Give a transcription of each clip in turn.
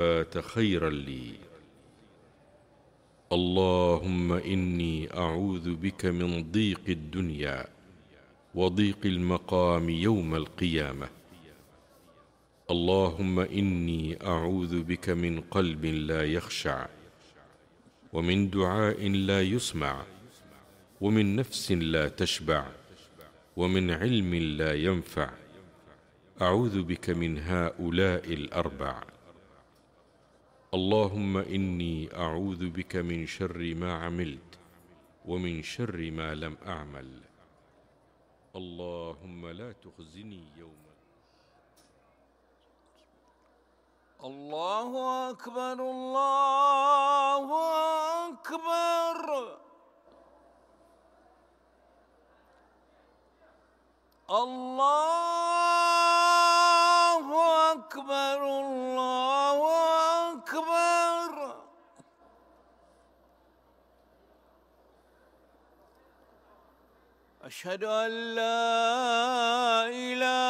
فات خيرا لي. اللهم إني أعوذ بك من ضيق الدنيا وضيق المقام يوم القيامة. اللهم إني أعوذ بك من قلب لا يخشع ومن دعاء لا يسمع ومن نفس لا تشبع ومن علم لا ينفع. أعوذ بك من هؤلاء الأربع. اللهم إني أعوذ بك من شر ما عملت ومن شر ما لم أعمل. اللهم لا تخزني يوم الله أكبر الله أكبر. الله أكبر الله أكبر أشهد أن لا إله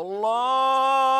الله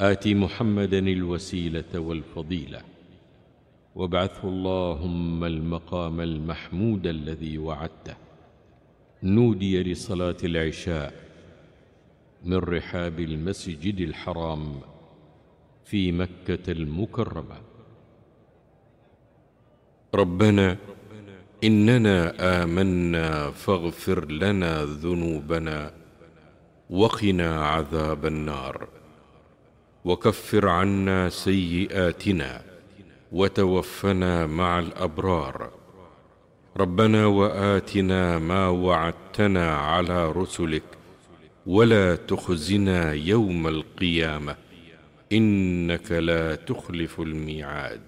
آت محمدا الوسيلة والفضيلة. وابعثه اللهم المقام المحمود الذي وعدته. نودي لصلاة العشاء من رحاب المسجد الحرام في مكة المكرمة. ربنا إننا آمنا فاغفر لنا ذنوبنا وقنا عذاب النار. وكفر عنا سيئاتنا وتوفنا مع الأبرار. ربنا وآتنا ما وعدتنا على رسلك ولا تخزنا يوم القيامة إنك لا تخلف الميعاد.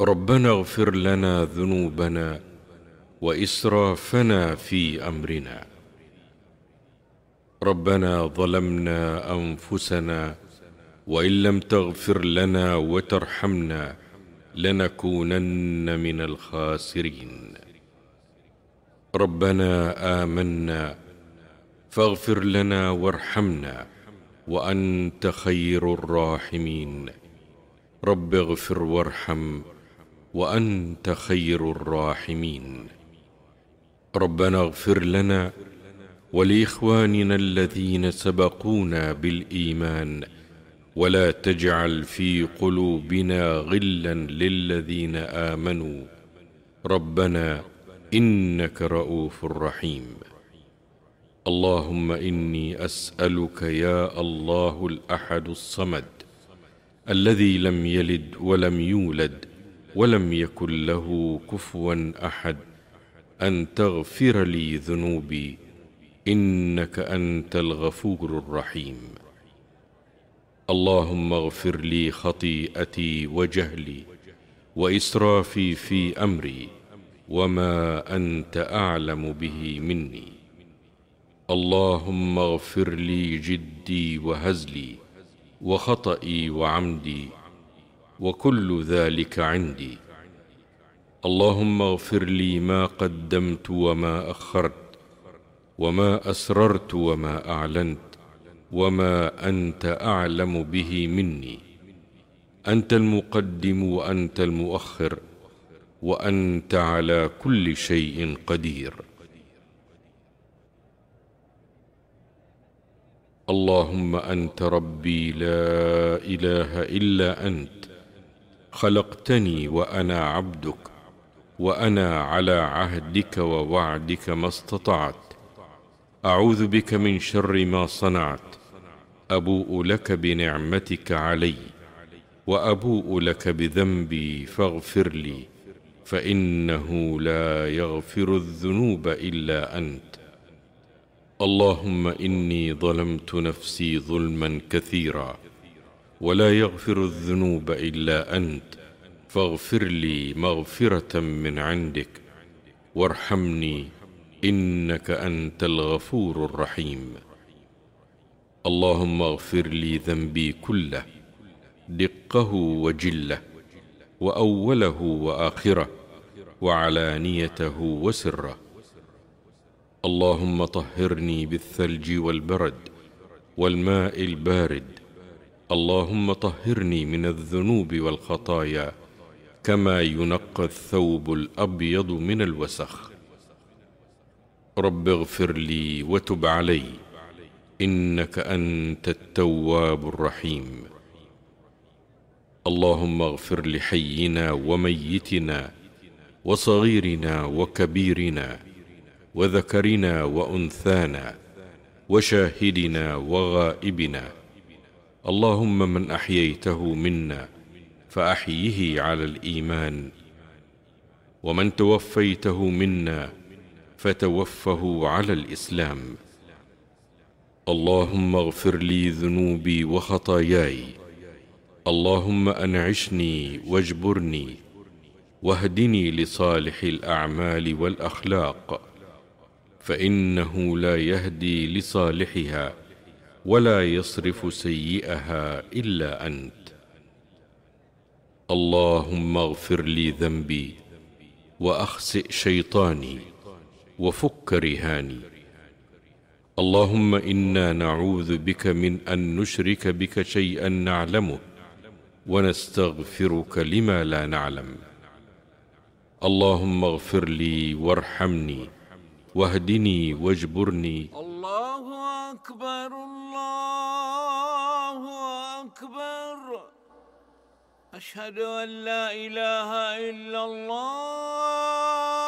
ربنا اغفر لنا ذنوبنا وإسرافنا في أمرنا. ربنا ظلمنا أنفسنا وإن لم تغفر لنا وترحمنا لنكونن من الخاسرين. ربنا آمنا فاغفر لنا وارحمنا وأنت خير الراحمين. رب اغفر وارحم وأنت خير الراحمين. ربنا اغفر لنا ولإخواننا الذين سبقونا بالإيمان ولا تجعل في قلوبنا غلا للذين آمنوا. ربنا إنك رءوف رحيم. اللهم إني أسألك يا الله الأحد الصمد الذي لم يلد ولم يولد ولم يكن له كفوا أحد أن تغفر لي ذنوبي إنك أنت الغفور الرحيم. اللهم اغفر لي خطيئتي وجهلي وإسرافي في أمري وما أنت أعلم به مني. اللهم اغفر لي جدي وهزلي وخطئي وعمدي وكل ذلك عندي. اللهم اغفر لي ما قدمت وما أخرت وما أسررت وما أعلنت وما أنت أعلم به مني. أنت المقدم وأنت المؤخر وأنت على كل شيء قدير. اللهم أنت ربي لا إله إلا أنت. خلقتني وأنا عبدك وأنا على عهدك ووعدك ما استطعت. أعوذ بك من شر ما صنعت. أبوء لك بنعمتك علي وأبوء لك بذنبي فاغفر لي فإنه لا يغفر الذنوب إلا أنت. اللهم إني ظلمت نفسي ظلما كثيرا ولا يغفر الذنوب إلا أنت. فاغفر لي مغفرة من عندك وارحمني إنك أنت الغفور الرحيم. اللهم اغفر لي ذنبي كله دقه وجله وأوله وآخره وعلانيته وسره. اللهم طهرني بالثلج والبرد والماء البارد. اللهم طهرني من الذنوب والخطايا كما ينقى الثوب الأبيض من الوسخ. رب اغفر لي وتب علي إنك أنت التواب الرحيم. اللهم اغفر لحينا وميتنا وصغيرنا وكبيرنا وذكرنا وأنثانا وشاهدنا وغائبنا. اللهم من أحييته منا فأحيه على الإيمان ومن توفيته منا فتوفه على الإسلام. اللهم اغفر لي ذنوبي وخطاياي. اللهم أنعشني واجبرني. واهدني لصالح الأعمال والأخلاق. فإنه لا يهدي لصالحها ولا يصرف سيئها إلا أنت. اللهم اغفر لي ذنبي وأخسئ شيطاني. وفك رهاني. اللهم إنا نعوذ بك من أن نشرك بك شيئا نعلمه ونستغفرك لما لا نعلم. اللهم اغفر لي وارحمني واهدني واجبرني. الله أكبر الله أكبر. أشهد أن لا إله إلا الله.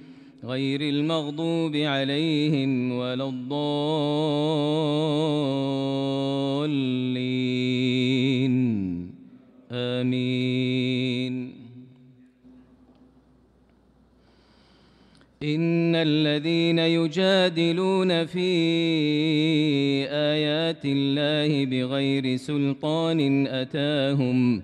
غير المغضوب عليهم ولا الضالين. آمين. إن الذين يجادلون في آيات الله بغير سلطان أتاهم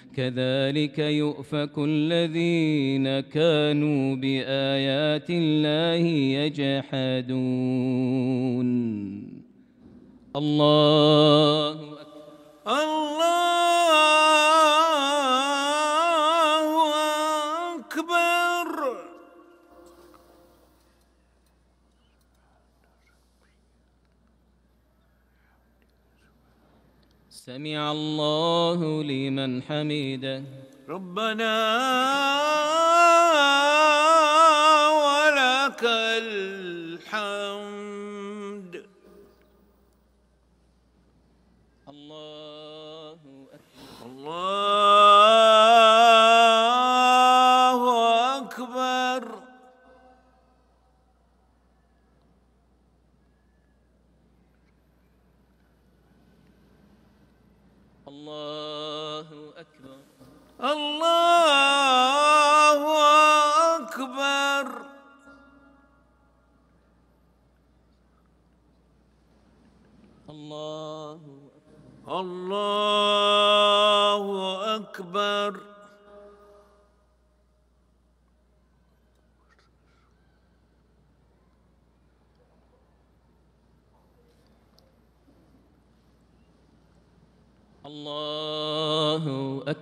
كذلك يؤفك الذين كانوا بآيات الله يجحدون. الله أكبر. الله سمع الله لمن حمده. ربنا ولك الله أكبر. الله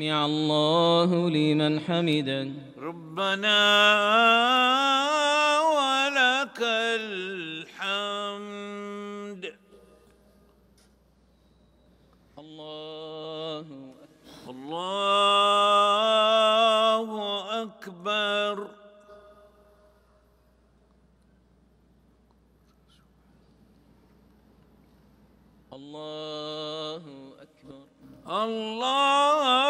سمع الله لمن حمده. ربنا ولك الحمد. الله الله أكبر. الله أكبر. الله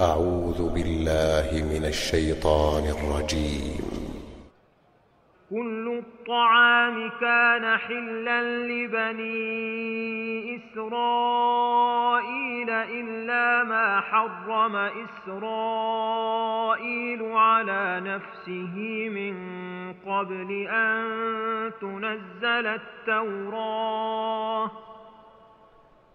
أعوذ بالله من الشيطان الرجيم. كل الطعام كان حلا لبني إسرائيل إلا ما حرم إسرائيل على نفسه من قبل أن تنزل التوراة.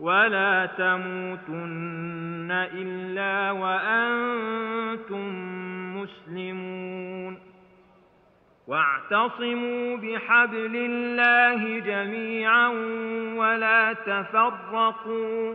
ولا تموتن إلا وأنتم مسلمون واعتصموا بحبل الله جميعا ولا تفرقوا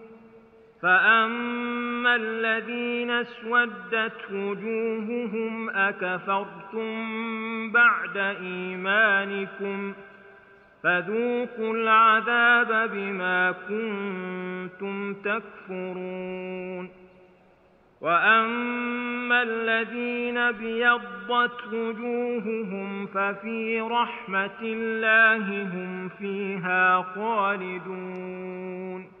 فأما الذين اسودت وجوههم أكفرتم بعد إيمانكم فذوقوا العذاب بما كنتم تكفرون وأما الذين بيضت وجوههم ففي رحمة الله هم فيها خالدون